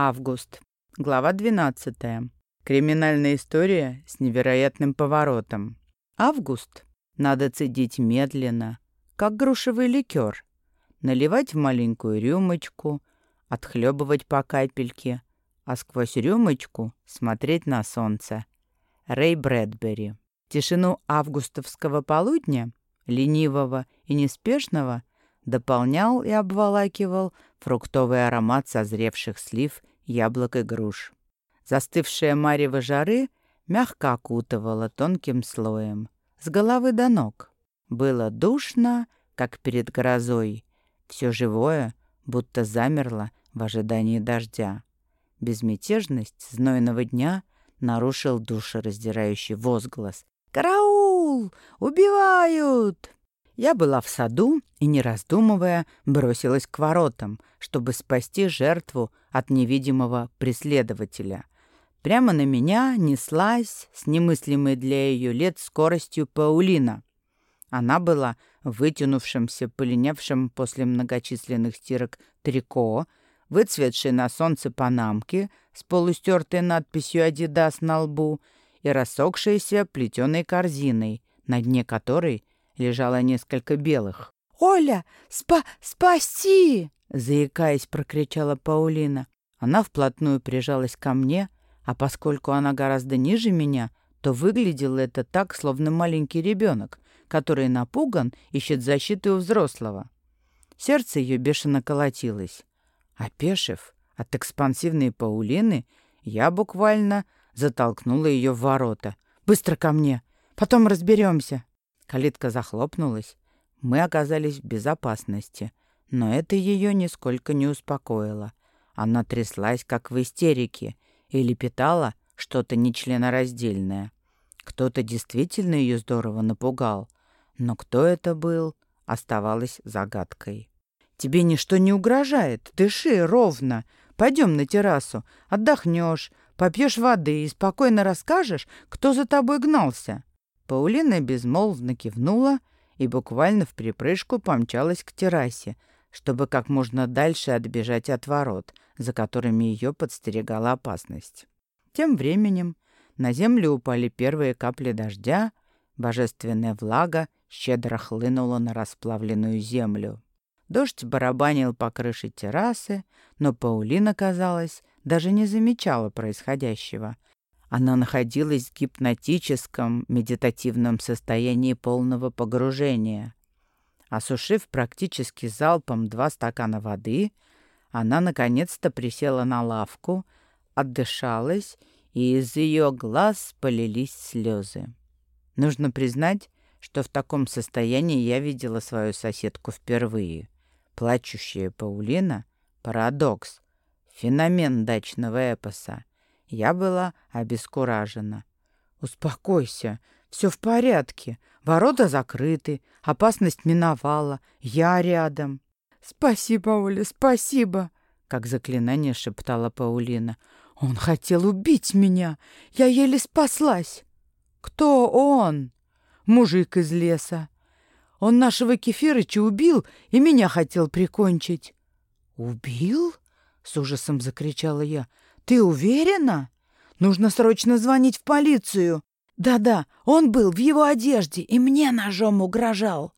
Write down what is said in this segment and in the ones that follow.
Август. Глава 12. Криминальная история с невероятным поворотом. Август надо цедить медленно, как грушевый ликер. Наливать в маленькую рюмочку, отхлебывать по капельке, а сквозь рюмочку смотреть на солнце. Рэй Брэдбери. Тишину августовского полудня, ленивого и неспешного, дополнял и обволакивал фруктовый аромат созревших слив, яблок и груш. Застывшая марево жары мягко окутывала тонким слоем, с головы до ног. Было душно, как перед грозой. Все живое, будто замерло в ожидании дождя. Безмятежность знойного дня нарушил душераздирающий возглас. «Караул! Убивают!» Я была в саду и, не раздумывая, бросилась к воротам, чтобы спасти жертву от невидимого преследователя. Прямо на меня неслась с немыслимой для ее лет скоростью Паулина. Она была вытянувшимся, полинявшим после многочисленных стирок трико, выцветшей на солнце панамки с полустертой надписью «Адидас» на лбу и рассохшейся плетеной корзиной, на дне которой лежало несколько белых. «Оля, спа спаси!» — заикаясь, прокричала Паулина. Она вплотную прижалась ко мне, а поскольку она гораздо ниже меня, то выглядело это так, словно маленький ребенок, который напуган, ищет защиты у взрослого. Сердце ее бешено колотилось. Опешив от экспансивной Паулины, я буквально затолкнула ее в ворота. «Быстро ко мне! Потом разберемся!» Калитка захлопнулась. Мы оказались в безопасности, но это ее нисколько не успокоило. Она тряслась, как в истерике, и лепетала что-то нечленораздельное. Кто-то действительно ее здорово напугал, но кто это был, оставалось загадкой. «Тебе ничто не угрожает. Дыши ровно. Пойдем на террасу. Отдохнешь, попьешь воды и спокойно расскажешь, кто за тобой гнался». Паулина безмолвно кивнула и буквально в припрыжку помчалась к террасе, чтобы как можно дальше отбежать от ворот, за которыми ее подстерегала опасность. Тем временем на землю упали первые капли дождя, божественная влага щедро хлынула на расплавленную землю. Дождь барабанил по крыше террасы, но Паулина, казалось, даже не замечала происходящего — она находилась в гипнотическом медитативном состоянии полного погружения. Осушив практически залпом два стакана воды, она наконец-то присела на лавку, отдышалась, и из ее глаз полились слезы. Нужно признать, что в таком состоянии я видела свою соседку впервые. Плачущая Паулина — парадокс, феномен дачного эпоса. Я была обескуражена. «Успокойся, все в порядке. Ворота закрыты, опасность миновала, я рядом». «Спасибо, Оля, спасибо!» — как заклинание шептала Паулина. «Он хотел убить меня! Я еле спаслась!» «Кто он?» «Мужик из леса. Он нашего Кефирыча убил и меня хотел прикончить». «Убил?» — с ужасом закричала я. «Ты уверена? Нужно срочно звонить в полицию. Да-да, он был в его одежде и мне ножом угрожал».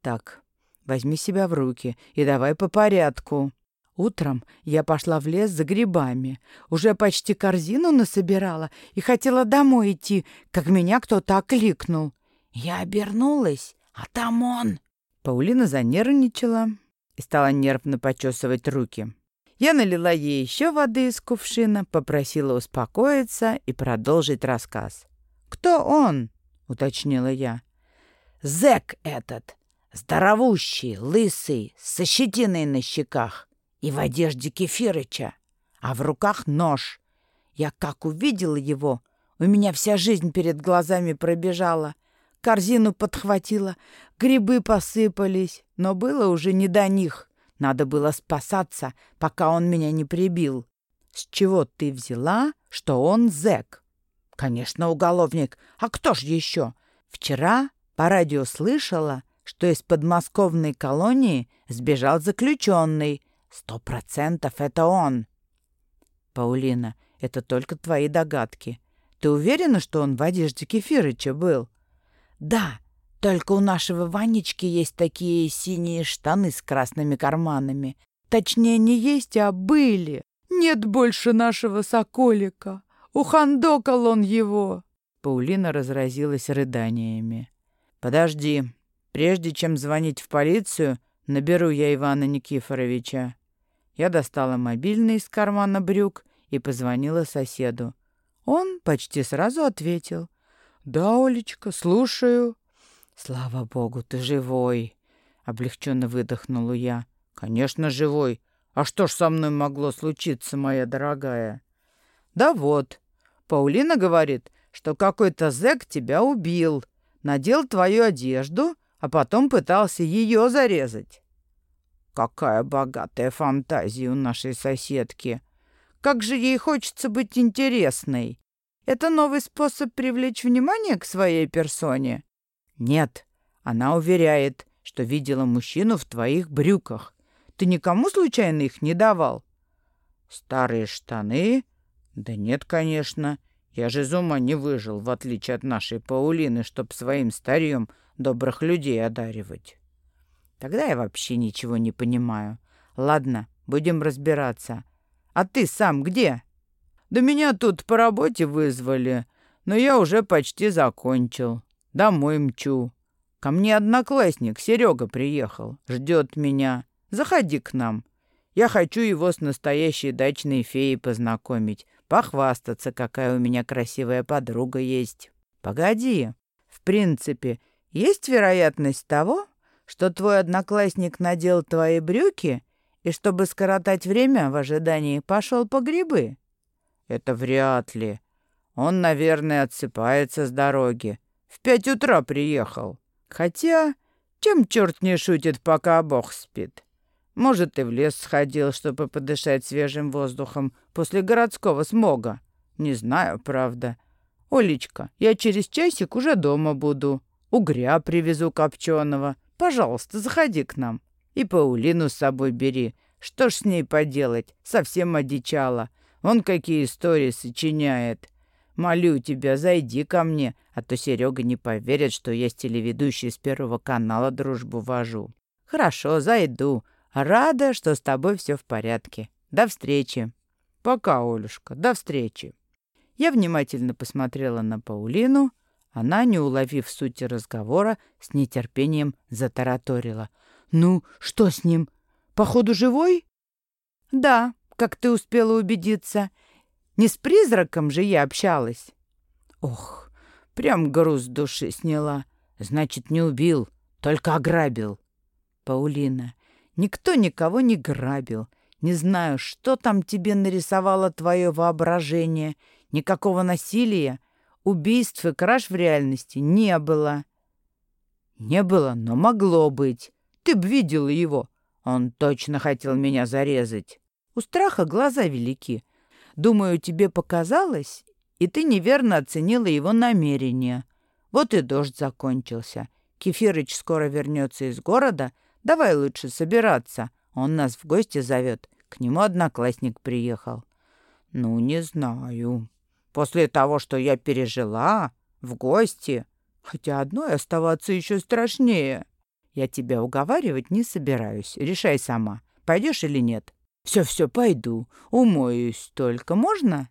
«Так, возьми себя в руки и давай по порядку». Утром я пошла в лес за грибами. Уже почти корзину насобирала и хотела домой идти, как меня кто-то окликнул. Я обернулась, а там он. Паулина занервничала и стала нервно почесывать руки. Я налила ей еще воды из кувшина, попросила успокоиться и продолжить рассказ. «Кто он?» — уточнила я. «Зэк этот, здоровущий, лысый, со щетиной на щеках и в одежде Кефирыча, а в руках нож. Я как увидела его, у меня вся жизнь перед глазами пробежала. Корзину подхватила, грибы посыпались, но было уже не до них». Надо было спасаться, пока он меня не прибил. С чего ты взяла, что он зэк? Конечно, уголовник. А кто ж еще? Вчера по радио слышала, что из подмосковной колонии сбежал заключенный. Сто процентов это он. Паулина, это только твои догадки. Ты уверена, что он в одежде Кефирыча был? Да, только у нашего Ванечки есть такие синие штаны с красными карманами. Точнее, не есть, а были. Нет больше нашего соколика. Ухандокал он его. Паулина разразилась рыданиями. «Подожди. Прежде чем звонить в полицию, наберу я Ивана Никифоровича». Я достала мобильный из кармана брюк и позвонила соседу. Он почти сразу ответил. «Да, Олечка, слушаю». «Слава богу, ты живой!» — облегченно выдохнула я. «Конечно, живой. А что ж со мной могло случиться, моя дорогая?» «Да вот. Паулина говорит, что какой-то зэк тебя убил, надел твою одежду, а потом пытался ее зарезать». «Какая богатая фантазия у нашей соседки!» Как же ей хочется быть интересной. Это новый способ привлечь внимание к своей персоне? Нет, она уверяет, что видела мужчину в твоих брюках. Ты никому случайно их не давал? Старые штаны? Да нет, конечно. Я же из ума не выжил, в отличие от нашей Паулины, чтоб своим старьем добрых людей одаривать. Тогда я вообще ничего не понимаю. Ладно, будем разбираться. А ты сам где?» «Да меня тут по работе вызвали, но я уже почти закончил. Домой мчу. Ко мне одноклассник Серега приехал, ждет меня. Заходи к нам. Я хочу его с настоящей дачной феей познакомить, похвастаться, какая у меня красивая подруга есть. Погоди. В принципе, есть вероятность того, что твой одноклассник надел твои брюки и чтобы скоротать время в ожидании, пошел по грибы? Это вряд ли. Он, наверное, отсыпается с дороги. В пять утра приехал. Хотя, чем черт не шутит, пока Бог спит? Может, и в лес сходил, чтобы подышать свежим воздухом после городского смога. Не знаю, правда. Олечка, я через часик уже дома буду. Угря привезу копченого. Пожалуйста, заходи к нам. И Паулину с собой бери. Что ж с ней поделать? Совсем одичала. Он какие истории сочиняет. Молю тебя, зайди ко мне, а то Серега не поверит, что я с телеведущей с Первого канала дружбу вожу. Хорошо, зайду. Рада, что с тобой все в порядке. До встречи. Пока, Олюшка, до встречи. Я внимательно посмотрела на Паулину. Она, не уловив сути разговора, с нетерпением затараторила — «Ну, что с ним? Походу, живой?» «Да, как ты успела убедиться. Не с призраком же я общалась». «Ох, прям груз души сняла. Значит, не убил, только ограбил». «Паулина, никто никого не грабил. Не знаю, что там тебе нарисовало твое воображение. Никакого насилия, убийств и краж в реальности не было». «Не было, но могло быть. Ты б видела его. Он точно хотел меня зарезать. У страха глаза велики. Думаю, тебе показалось, и ты неверно оценила его намерение. Вот и дождь закончился. Кефирыч скоро вернется из города. Давай лучше собираться. Он нас в гости зовет. К нему одноклассник приехал. Ну, не знаю. После того, что я пережила, в гости. Хотя одной оставаться еще страшнее. Я тебя уговаривать не собираюсь. Решай сама, пойдешь или нет. Все-все, пойду. Умоюсь только. Можно?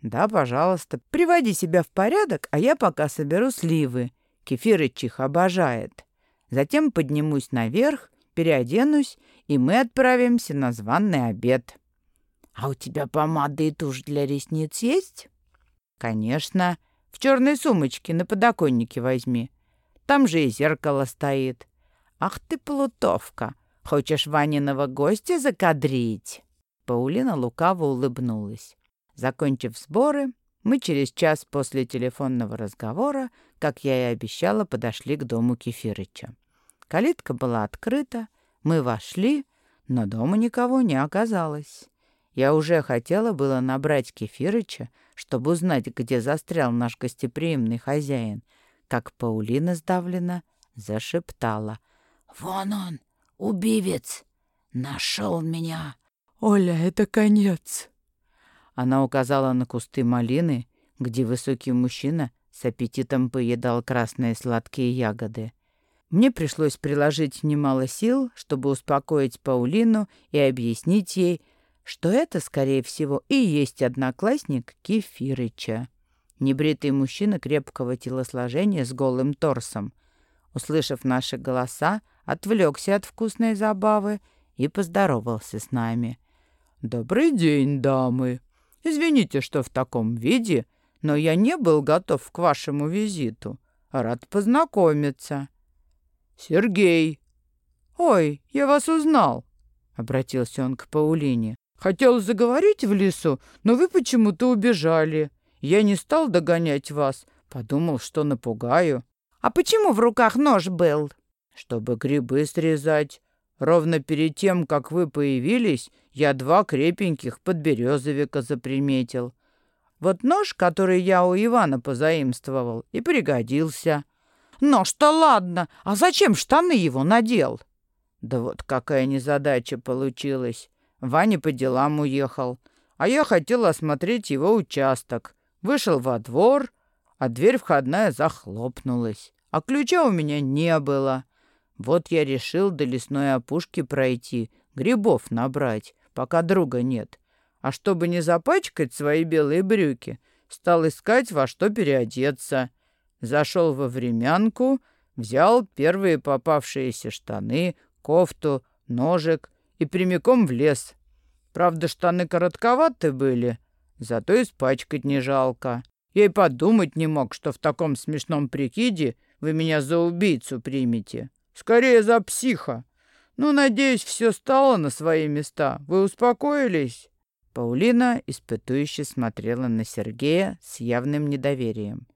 Да, пожалуйста. Приводи себя в порядок, а я пока соберу сливы. Кефирыч их обожает. Затем поднимусь наверх, переоденусь, и мы отправимся на званный обед. А у тебя помада и тушь для ресниц есть? Конечно. В черной сумочке на подоконнике возьми. Там же и зеркало стоит. «Ах ты, плутовка! Хочешь Ваниного гостя закадрить?» Паулина лукаво улыбнулась. Закончив сборы, мы через час после телефонного разговора, как я и обещала, подошли к дому Кефирыча. Калитка была открыта, мы вошли, но дома никого не оказалось. Я уже хотела было набрать Кефирыча, чтобы узнать, где застрял наш гостеприимный хозяин, как Паулина сдавленно зашептала — «Вон он, убивец! Нашел меня!» «Оля, это конец!» Она указала на кусты малины, где высокий мужчина с аппетитом поедал красные сладкие ягоды. Мне пришлось приложить немало сил, чтобы успокоить Паулину и объяснить ей, что это, скорее всего, и есть одноклассник Кефирыча. Небритый мужчина крепкого телосложения с голым торсом. Услышав наши голоса, отвлекся от вкусной забавы и поздоровался с нами. «Добрый день, дамы! Извините, что в таком виде, но я не был готов к вашему визиту. Рад познакомиться». «Сергей!» «Ой, я вас узнал!» — обратился он к Паулине. «Хотел заговорить в лесу, но вы почему-то убежали. Я не стал догонять вас, подумал, что напугаю». «А почему в руках нож был?» «Чтобы грибы срезать. Ровно перед тем, как вы появились, я два крепеньких подберезовика заприметил. Вот нож, который я у Ивана позаимствовал, и пригодился». Нож-то ладно, а зачем штаны его надел? Да вот какая незадача получилась. Ваня по делам уехал, а я хотел осмотреть его участок. Вышел во двор, а дверь входная захлопнулась, а ключа у меня не было. Вот я решил до лесной опушки пройти, грибов набрать, пока друга нет. А чтобы не запачкать свои белые брюки, стал искать, во что переодеться. Зашел во времянку, взял первые попавшиеся штаны, кофту, ножик и прямиком в лес. Правда, штаны коротковаты были, зато испачкать не жалко. Я и подумать не мог, что в таком смешном прикиде вы меня за убийцу примете. Скорее, за психа. Ну, надеюсь, все стало на свои места. Вы успокоились?» Паулина испытующе смотрела на Сергея с явным недоверием.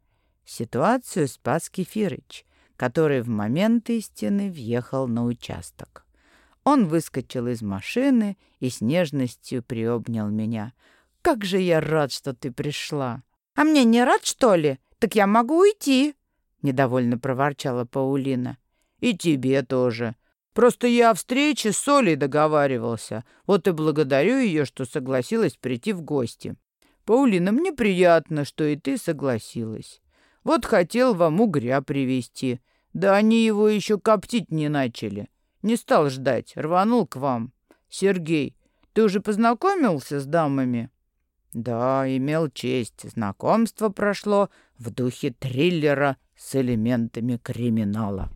Ситуацию спас Кефирыч, который в момент истины въехал на участок. Он выскочил из машины и с нежностью приобнял меня. «Как же я рад, что ты пришла!» «А мне не рад, что ли? Так я могу уйти!» Недовольно проворчала Паулина. «И тебе тоже. Просто я о встрече с Олей договаривался. Вот и благодарю ее, что согласилась прийти в гости. Паулина, мне приятно, что и ты согласилась. Вот хотел вам угря привезти. Да они его еще коптить не начали. Не стал ждать, рванул к вам. Сергей, ты уже познакомился с дамами?» «Да, имел честь. Знакомство прошло в духе триллера с элементами криминала».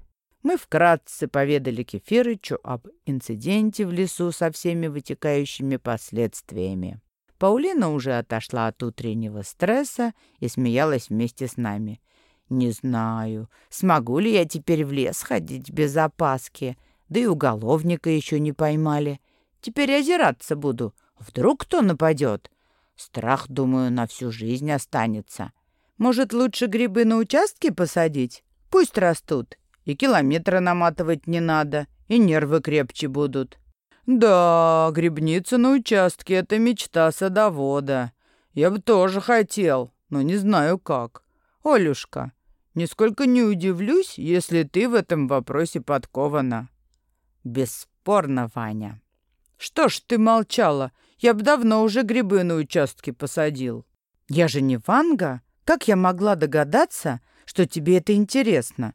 Мы вкратце поведали Кефирычу об инциденте в лесу со всеми вытекающими последствиями. Паулина уже отошла от утреннего стресса и смеялась вместе с нами. «Не знаю, смогу ли я теперь в лес ходить без опаски, да и уголовника еще не поймали. Теперь озираться буду, вдруг кто нападет. Страх, думаю, на всю жизнь останется. Может, лучше грибы на участке посадить? Пусть растут, и километры наматывать не надо, и нервы крепче будут». «Да, грибница на участке — это мечта садовода. Я бы тоже хотел, но не знаю как. Олюшка, нисколько не удивлюсь, если ты в этом вопросе подкована». «Бесспорно, Ваня». «Что ж ты молчала? Я бы давно уже грибы на участке посадил». «Я же не Ванга. Как я могла догадаться, что тебе это интересно?»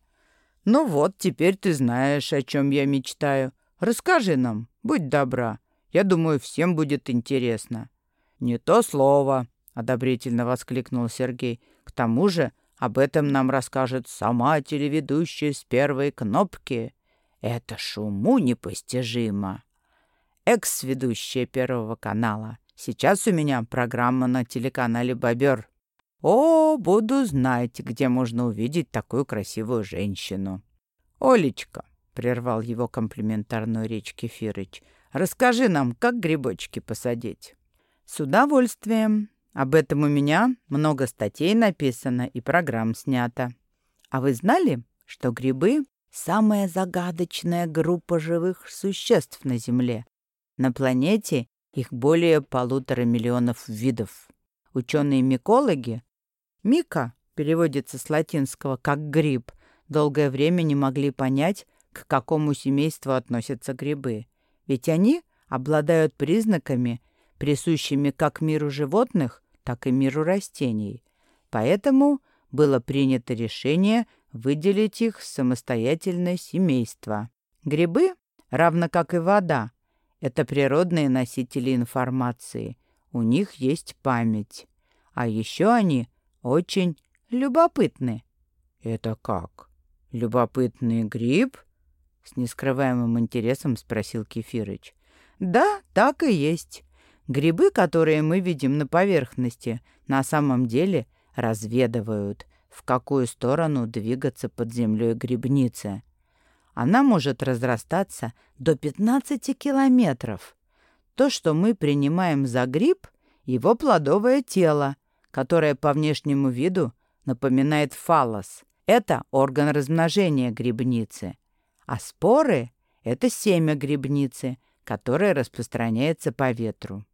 «Ну вот, теперь ты знаешь, о чем я мечтаю. Расскажи нам, будь добра. Я думаю, всем будет интересно». «Не то слово», — одобрительно воскликнул Сергей. «К тому же об этом нам расскажет сама телеведущая с первой кнопки. Это шуму непостижимо». Экс-ведущая Первого канала. Сейчас у меня программа на телеканале «Бобер». О, буду знать, где можно увидеть такую красивую женщину. Олечка, — прервал его комплиментарную речь Кефирыч. «Расскажи нам, как грибочки посадить?» «С удовольствием. Об этом у меня много статей написано и программ снято. А вы знали, что грибы — самая загадочная группа живых существ на Земле? На планете их более полутора миллионов видов. Ученые-микологи «мика» переводится с латинского как «гриб», долгое время не могли понять, к какому семейству относятся грибы. Ведь они обладают признаками, присущими как миру животных, так и миру растений. Поэтому было принято решение выделить их в самостоятельное семейство. Грибы, равно как и вода, это природные носители информации. У них есть память. А еще они очень любопытны. «Это как? Любопытный гриб?» С нескрываемым интересом спросил Кефирыч. «Да, так и есть. Грибы, которые мы видим на поверхности, на самом деле разведывают, в какую сторону двигаться под землей грибницы. Она может разрастаться до 15 километров. То, что мы принимаем за гриб, его плодовое тело, которое по внешнему виду напоминает фалос. Это орган размножения грибницы. А споры — это семя грибницы, которое распространяется по ветру.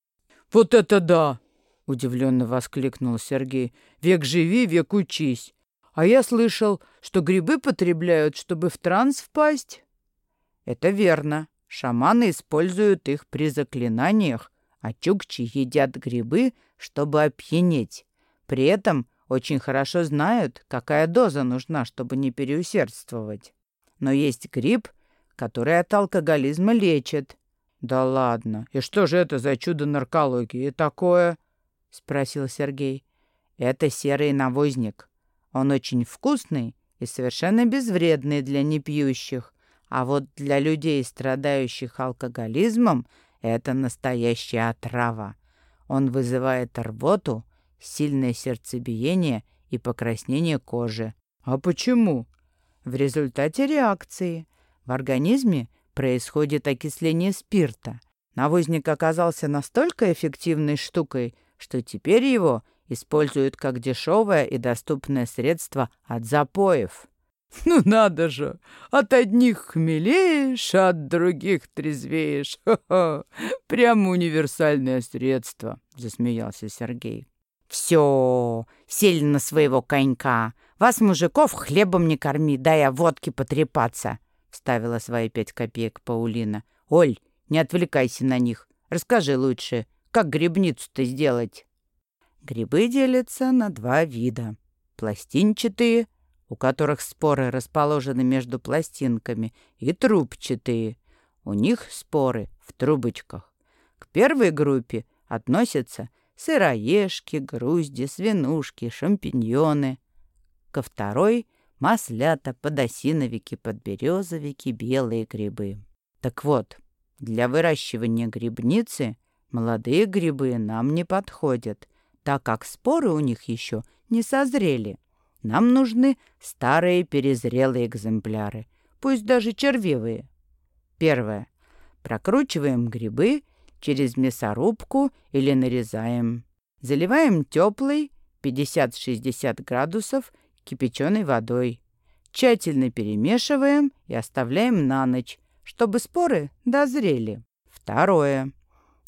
«Вот это да!» — удивленно воскликнул Сергей. «Век живи, век учись. А я слышал, что грибы потребляют, чтобы в транс впасть». «Это верно. Шаманы используют их при заклинаниях, а чукчи едят грибы, чтобы опьянеть. При этом очень хорошо знают, какая доза нужна, чтобы не переусердствовать. Но есть гриб, который от алкоголизма лечит. «Да ладно! И что же это за чудо наркологии такое?» — спросил Сергей. «Это серый навозник. Он очень вкусный и совершенно безвредный для непьющих. А вот для людей, страдающих алкоголизмом, это настоящая отрава. Он вызывает рвоту, сильное сердцебиение и покраснение кожи. А почему? В результате реакции. В организме происходит окисление спирта. Навозник оказался настолько эффективной штукой, что теперь его используют как дешевое и доступное средство от запоев. «Ну надо же! От одних хмелеешь, а от других трезвеешь. Ха-ха! Прямо универсальное средство!» — засмеялся Сергей. «Все, сели на своего конька. Вас, мужиков, хлебом не корми, дай я водки потрепаться!» — вставила свои пять копеек Паулина. «Оль, не отвлекайся на них. Расскажи лучше, как грибницу-то сделать?» Грибы делятся на два вида. Пластинчатые — у которых споры расположены между пластинками, и трубчатые. У них споры в трубочках. К первой группе относятся сыроежки, грузди, свинушки, шампиньоны. Ко второй — маслята, подосиновики, подберезовики, белые грибы. Так вот, для выращивания грибницы молодые грибы нам не подходят, так как споры у них еще не созрели. Нам нужны старые перезрелые экземпляры, пусть даже червивые. Первое. Прокручиваем грибы через мясорубку или нарезаем. Заливаем теплой 50-60 градусов кипяченой водой. Тщательно перемешиваем и оставляем на ночь, чтобы споры дозрели. Второе.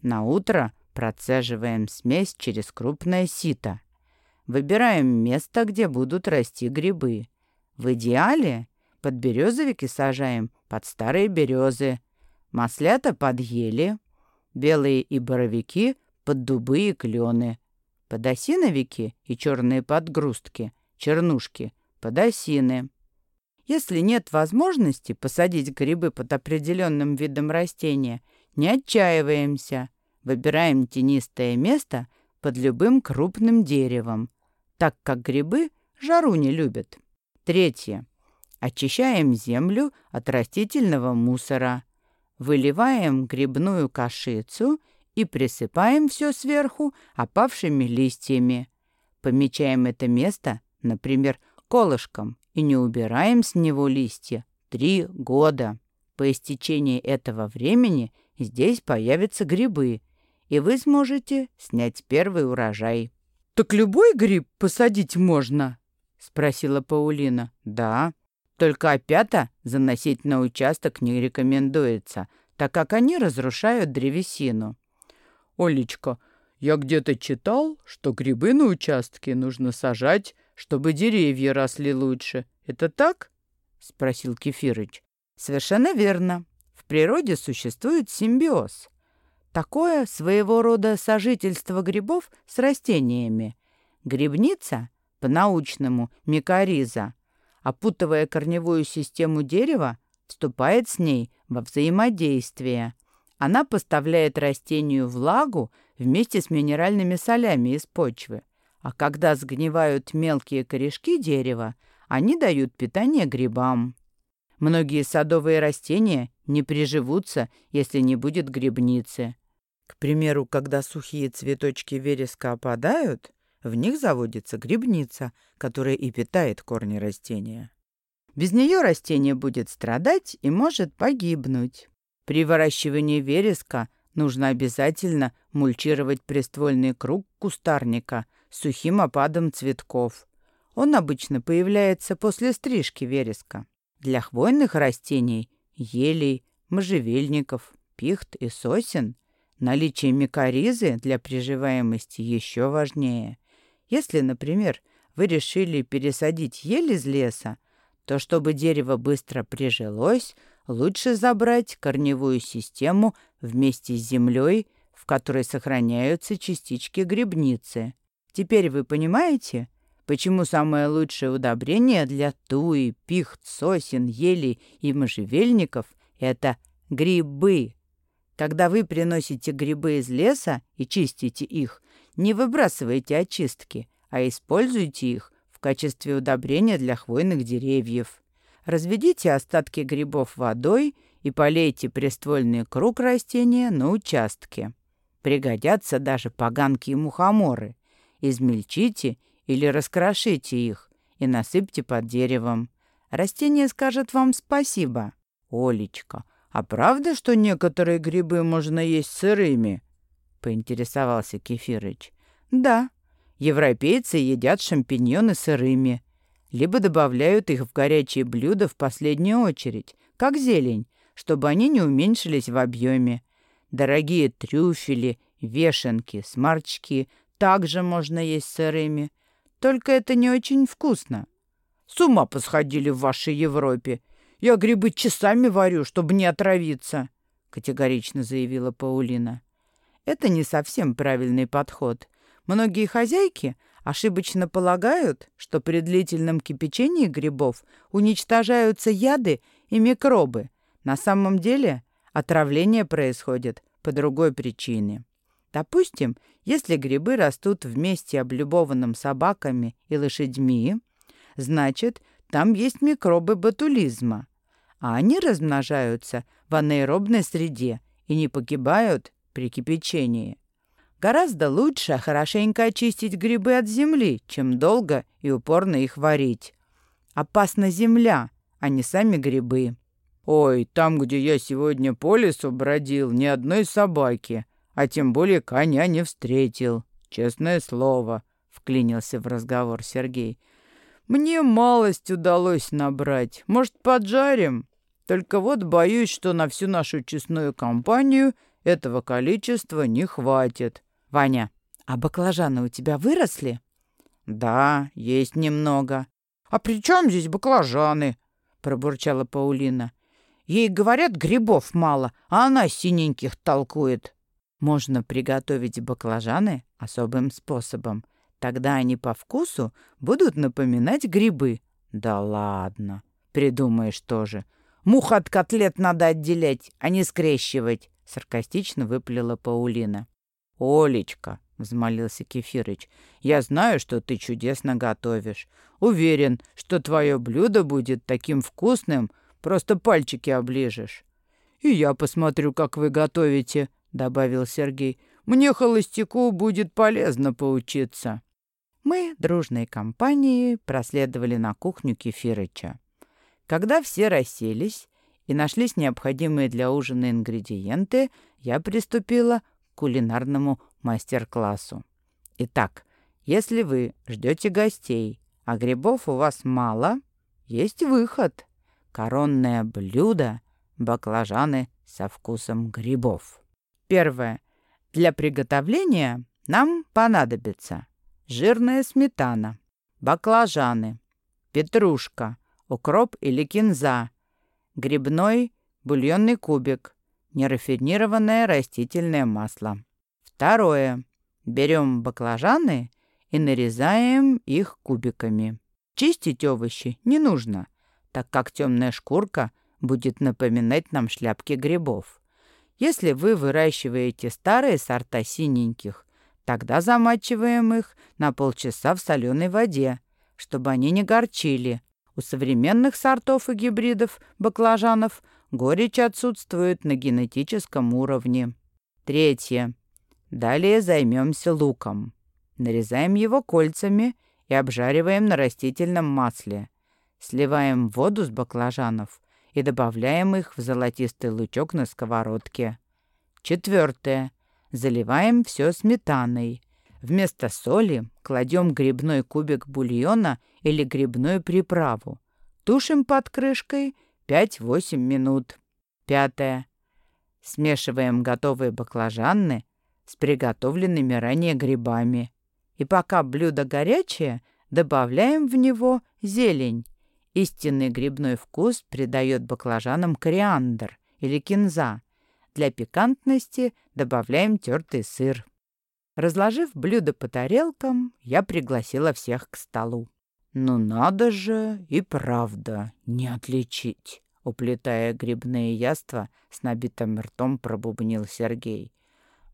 На утро процеживаем смесь через крупное сито. Выбираем место, где будут расти грибы. В идеале подберезовики сажаем под старые березы, маслята под ели, белые и боровики под дубы и клены, подосиновики и черные подгрустки, чернушки под осины. Если нет возможности посадить грибы под определенным видом растения, не отчаиваемся. Выбираем тенистое место под любым крупным деревом, так как грибы жару не любят. Третье. Очищаем землю от растительного мусора. Выливаем грибную кашицу и присыпаем все сверху опавшими листьями. Помечаем это место, например, колышком, и не убираем с него листья три года. По истечении этого времени здесь появятся грибы, и вы сможете снять первый урожай. «Так любой гриб посадить можно?» — спросила Паулина. «Да, только опята заносить на участок не рекомендуется, так как они разрушают древесину». «Олечка, я где-то читал, что грибы на участке нужно сажать, чтобы деревья росли лучше. Это так?» — спросил Кефирыч. «Совершенно верно. В природе существует симбиоз. Такое своего рода сожительство грибов с растениями. Грибница, по-научному микориза, опутывая корневую систему дерева, вступает с ней во взаимодействие. Она поставляет растению влагу вместе с минеральными солями из почвы. А когда сгнивают мелкие корешки дерева, они дают питание грибам. Многие садовые растения не приживутся, если не будет грибницы. К примеру, когда сухие цветочки вереска опадают, в них заводится грибница, которая и питает корни растения. Без нее растение будет страдать и может погибнуть. При выращивании вереска нужно обязательно мульчировать приствольный круг кустарника сухим опадом цветков. Он обычно появляется после стрижки вереска. Для хвойных растений – елей, можжевельников, пихт и сосен – наличие микоризы для приживаемости еще важнее. Если, например, вы решили пересадить ель из леса, то чтобы дерево быстро прижилось, лучше забрать корневую систему вместе с землей, в которой сохраняются частички грибницы. Теперь вы понимаете, почему самое лучшее удобрение для туи, пихт, сосен, ели и можжевельников — это грибы. Когда вы приносите грибы из леса и чистите их, не выбрасывайте очистки, а используйте их качестве удобрения для хвойных деревьев. Разведите остатки грибов водой и полейте приствольный круг растения на участке. Пригодятся даже поганки и мухоморы. Измельчите или раскрошите их и насыпьте под деревом. Растение скажет вам спасибо. Олечка, а правда, что некоторые грибы можно есть сырыми? Поинтересовался Кефирыч. Да, Европейцы едят шампиньоны сырыми, либо добавляют их в горячие блюда в последнюю очередь, как зелень, чтобы они не уменьшились в объеме. Дорогие трюфели, вешенки, сморчки также можно есть сырыми. Только это не очень вкусно. С ума посходили в вашей Европе. Я грибы часами варю, чтобы не отравиться, категорично заявила Паулина. Это не совсем правильный подход. Многие хозяйки ошибочно полагают, что при длительном кипячении грибов уничтожаются яды и микробы. На самом деле отравление происходит по другой причине. Допустим, если грибы растут в месте, облюбованном собаками и лошадьми, значит, там есть микробы ботулизма, а они размножаются в анаэробной среде и не погибают при кипячении. Гораздо лучше хорошенько очистить грибы от земли, чем долго и упорно их варить. Опасна земля, а не сами грибы. «Ой, там, где я сегодня по лесу бродил, ни одной собаки, а тем более коня не встретил. Честное слово», — вклинился в разговор Сергей. «Мне малость удалось набрать. Может, поджарим? Только вот боюсь, что на всю нашу честную компанию этого количества не хватит». «Ваня, а баклажаны у тебя выросли?» «Да, есть немного». «А при чем здесь баклажаны?» — пробурчала Паулина. «Ей говорят, грибов мало, а она синеньких толкует». Можно приготовить баклажаны особым способом. Тогда они по вкусу будут напоминать грибы. Да ладно, придумаешь тоже. Мух от котлет надо отделять, а не скрещивать, саркастично выплела Паулина. «Олечка», — взмолился Кефирыч, — «я знаю, что ты чудесно готовишь. Уверен, что твое блюдо будет таким вкусным, просто пальчики оближешь». «И я посмотрю, как вы готовите», — добавил Сергей. «Мне, холостяку, будет полезно поучиться». Мы, дружной компанией, проследовали на кухню Кефирыча. Когда все расселись и нашлись необходимые для ужина ингредиенты, я приступила кулинарному мастер-классу. Итак, если вы ждете гостей, а грибов у вас мало, есть выход. Коронное блюдо – баклажаны со вкусом грибов. Первое. Для приготовления нам понадобится жирная сметана, баклажаны, петрушка, укроп или кинза, грибной бульонный кубик, нерафинированное растительное масло. Второе. Берем баклажаны и нарезаем их кубиками. Чистить овощи не нужно, так как темная шкурка будет напоминать нам шляпки грибов. Если вы выращиваете старые сорта синеньких, тогда замачиваем их на полчаса в соленой воде, чтобы они не горчили. У современных сортов и гибридов баклажанов горечь отсутствует на генетическом уровне. Третье. Далее займемся луком. Нарезаем его кольцами и обжариваем на растительном масле. Сливаем воду с баклажанов и добавляем их в золотистый лучок на сковородке. Четвертое. Заливаем все сметаной. Вместо соли кладем грибной кубик бульона или грибную приправу. Тушим под крышкой 5-8 минут. Пятое. Смешиваем готовые баклажаны с приготовленными ранее грибами. И пока блюдо горячее, добавляем в него зелень. Истинный грибной вкус придает баклажанам кориандр или кинза. Для пикантности добавляем тертый сыр. Разложив блюдо по тарелкам, я пригласила всех к столу. «Ну надо же, и правда, не отличить!» Уплетая грибные яства, с набитым ртом пробубнил Сергей.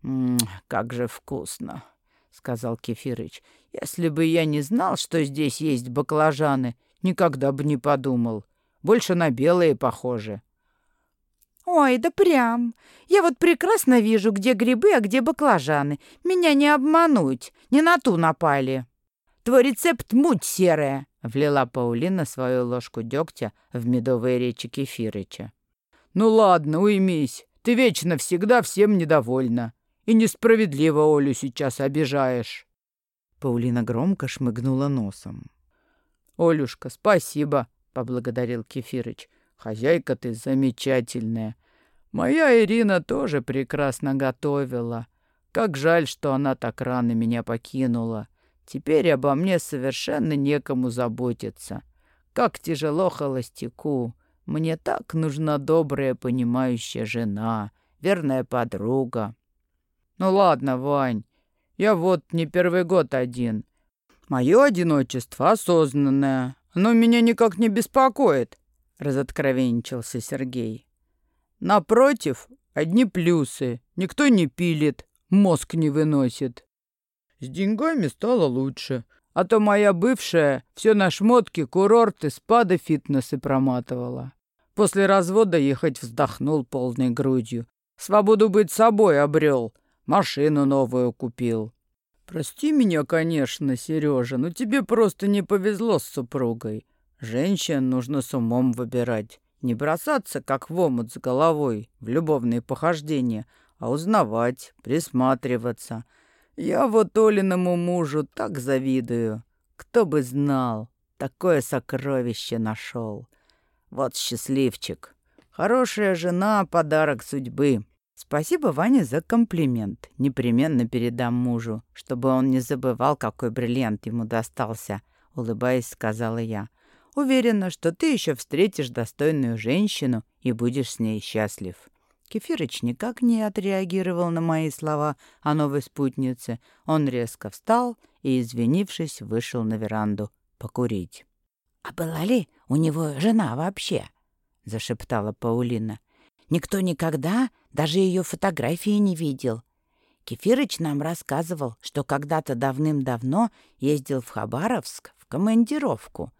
«М «Как же вкусно!» — сказал Кефирыч. «Если бы я не знал, что здесь есть баклажаны, никогда бы не подумал. Больше на белые похожи». «Ой, да прям. Я вот прекрасно вижу, где грибы, а где баклажаны. Меня не обмануть, не на ту напали». «Твой рецепт муть серая», — влила Паулина свою ложку дегтя в медовые речи Кефирыча. «Ну ладно, уймись. Ты вечно всегда всем недовольна. И несправедливо Олю сейчас обижаешь». Паулина громко шмыгнула носом. «Олюшка, спасибо», — поблагодарил Кефирыч. «Хозяйка ты замечательная. Моя Ирина тоже прекрасно готовила. Как жаль, что она так рано меня покинула. Теперь обо мне совершенно некому заботиться. Как тяжело холостяку. Мне так нужна добрая, понимающая жена, верная подруга. Ну ладно, Вань, я вот не первый год один. Мое одиночество осознанное. Оно меня никак не беспокоит, разоткровенничался Сергей. Напротив, одни плюсы. Никто не пилит, мозг не выносит. С деньгами стало лучше. А то моя бывшая все на шмотки, курорты, спады, фитнесы проматывала. После развода ехать вздохнул полной грудью. Свободу быть собой обрел. Машину новую купил. Прости меня, конечно, Сережа, но тебе просто не повезло с супругой. Женщин нужно с умом выбирать. Не бросаться, как в омут с головой, в любовные похождения, а узнавать, присматриваться. Я вот Олиному мужу так завидую. Кто бы знал, такое сокровище нашел. Вот счастливчик. Хорошая жена — подарок судьбы. Спасибо, Ваня, за комплимент. Непременно передам мужу, чтобы он не забывал, какой бриллиант ему достался, улыбаясь, сказала я. Уверена, что ты еще встретишь достойную женщину и будешь с ней счастлив. Кефирыч никак не отреагировал на мои слова о новой спутнице. Он резко встал и, извинившись, вышел на веранду покурить. «А была ли у него жена вообще?» — зашептала Паулина. Никто никогда даже ее фотографии не видел. Кефирыч нам рассказывал, что когда-то давным-давно ездил в Хабаровск в командировку.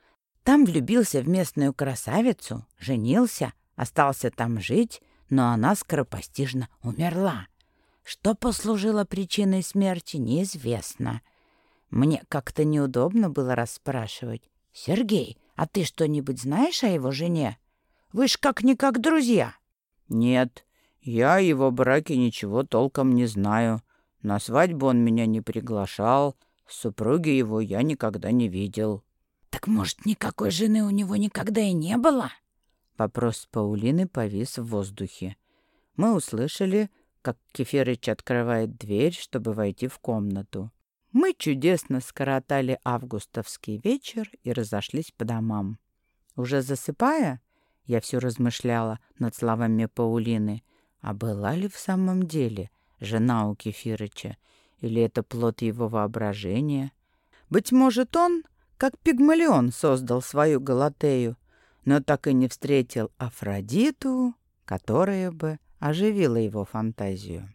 Там влюбился в местную красавицу, женился, остался там жить, но она скоропостижно умерла. Что послужило причиной смерти, неизвестно. Мне как-то неудобно было расспрашивать. «Сергей, а ты что-нибудь знаешь о его жене? Вы ж как-никак друзья». «Нет, я о его браке ничего толком не знаю. На свадьбу он меня не приглашал, супруги его я никогда не видел». «Так, может, никакой жены у него никогда и не было?» Вопрос Паулины повис в воздухе. Мы услышали, как Кеферыч открывает дверь, чтобы войти в комнату. Мы чудесно скоротали августовский вечер и разошлись по домам. Уже засыпая, я все размышляла над словами Паулины. А была ли в самом деле жена у Кефирыча, или это плод его воображения? Быть может, он, как Пигмалион, создал свою Галатею, но так и не встретил Афродиту, которая бы оживила его фантазию.